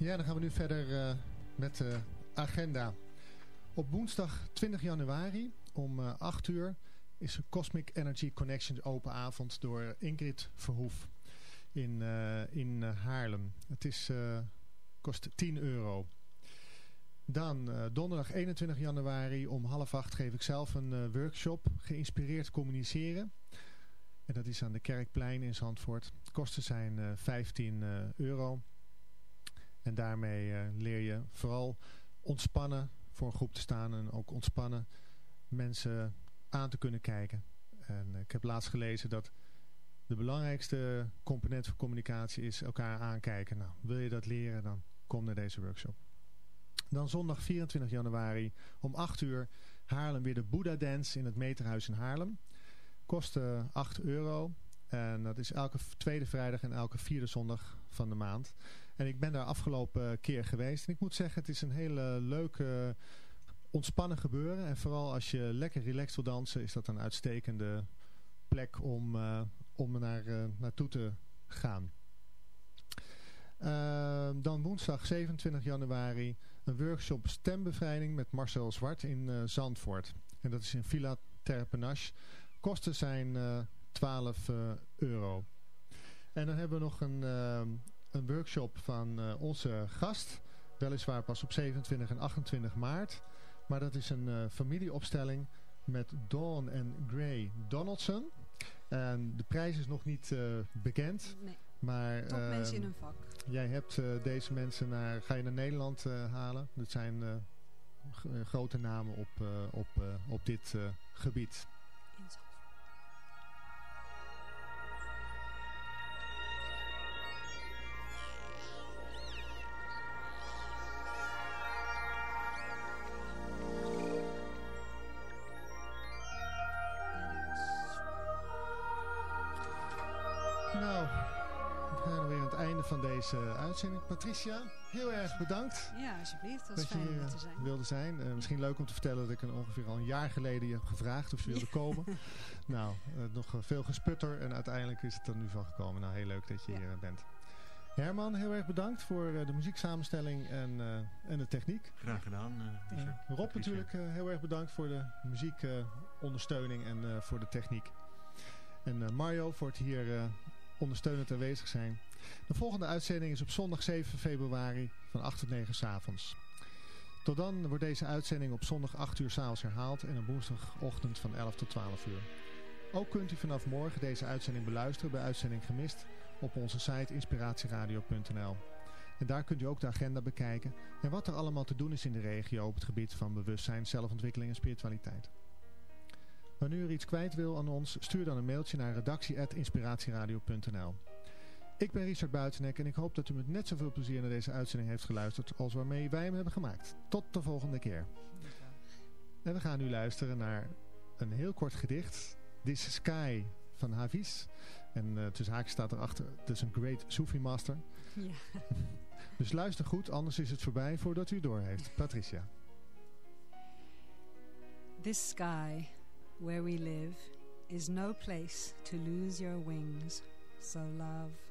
Ja, dan gaan we nu verder uh, met de agenda. Op woensdag 20 januari om uh, 8 uur is een Cosmic Energy Connection open avond door Ingrid Verhoef in, uh, in Haarlem. Het is, kost 10 euro. Dan donderdag 21 januari om half acht geef ik zelf een workshop geïnspireerd communiceren. En dat is aan de Kerkplein in Zandvoort. De kosten zijn 15 euro. En daarmee uh, leer je vooral ontspannen voor een groep te staan en ook ontspannen mensen aan te kunnen kijken. En ik heb laatst gelezen dat de belangrijkste component van communicatie is elkaar aankijken. Nou, wil je dat leren, dan kom naar deze workshop. Dan zondag 24 januari om 8 uur Haarlem weer de Buddha Dance in het Meterhuis in Haarlem. Kost 8 euro. En dat is elke tweede vrijdag en elke vierde zondag van de maand. En ik ben daar afgelopen keer geweest. En ik moet zeggen, het is een hele leuke, ontspannen gebeuren. En vooral als je lekker relaxed wil dansen, is dat een uitstekende plek om, uh, om naar, uh, naartoe te gaan. Uh, dan woensdag 27 januari een workshop stembevrijding met Marcel Zwart in Zandvoort. En dat is in Villa Terpenache. Kosten zijn 12 euro. En dan hebben we nog een, een workshop van uh, onze gast. Weliswaar pas op 27 en 28 maart. Maar dat is een uh, familieopstelling met Dawn en Gray Donaldson. En de prijs is nog niet uh, bekend. Nee. Maar, Top mensen in hun vak. Jij hebt deze mensen naar, ga je naar Nederland halen. Dat zijn grote namen op, op, op dit gebied. Uitzending. Patricia, heel erg bedankt. Ja, alsjeblieft. Dat, dat is fijn je om te zijn. wilde zijn. Uh, misschien leuk om te vertellen dat ik er ongeveer al een jaar geleden je heb gevraagd of ze wilde komen. nou, uh, nog veel gesputter en uiteindelijk is het er nu van gekomen. Nou, heel leuk dat je ja. hier bent. Herman, heel erg bedankt voor uh, de muzieksamenstelling en, en de techniek. Graag gedaan. Rob Patricia. natuurlijk heel erg bedankt voor de muziekondersteuning en voor de techniek. En Mario voor het hier ondersteunend aanwezig zijn. De volgende uitzending is op zondag 7 februari van 8 tot 9 s avonds. Tot dan wordt deze uitzending op zondag 8 uur s'avonds herhaald en op woensdagochtend van 11 tot 12 uur. Ook kunt u vanaf morgen deze uitzending beluisteren bij Uitzending Gemist op onze site inspiratieradio.nl. En daar kunt u ook de agenda bekijken en wat er allemaal te doen is in de regio op het gebied van bewustzijn, zelfontwikkeling en spiritualiteit. Wanneer u iets kwijt wil aan ons, stuur dan een mailtje naar redactie.inspiratieradio.nl Ik ben Richard Buitenek en ik hoop dat u met net zoveel plezier naar deze uitzending heeft geluisterd als waarmee wij hem hebben gemaakt. Tot de volgende keer. En we gaan nu luisteren naar een heel kort gedicht. This Sky van Hafiz. En uh, tussen haakjes staat erachter, het is een great Sufi master. Ja. dus luister goed, anders is het voorbij voordat u door heeft. Patricia. This sky where we live is no place to lose your wings. So love.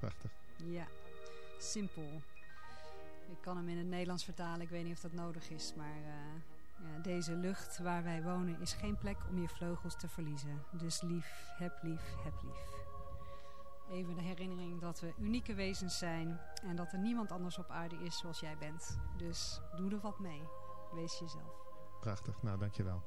Prachtig. Ja, simpel. Ik kan hem in het Nederlands vertalen, ik weet niet of dat nodig is, maar uh, ja, deze lucht waar wij wonen is geen plek om je vleugels te verliezen. Dus lief, heb lief, heb lief. Even de herinnering dat we unieke wezens zijn en dat er niemand anders op aarde is zoals jij bent. Dus doe er wat mee. Wees jezelf. Prachtig, nou dankjewel.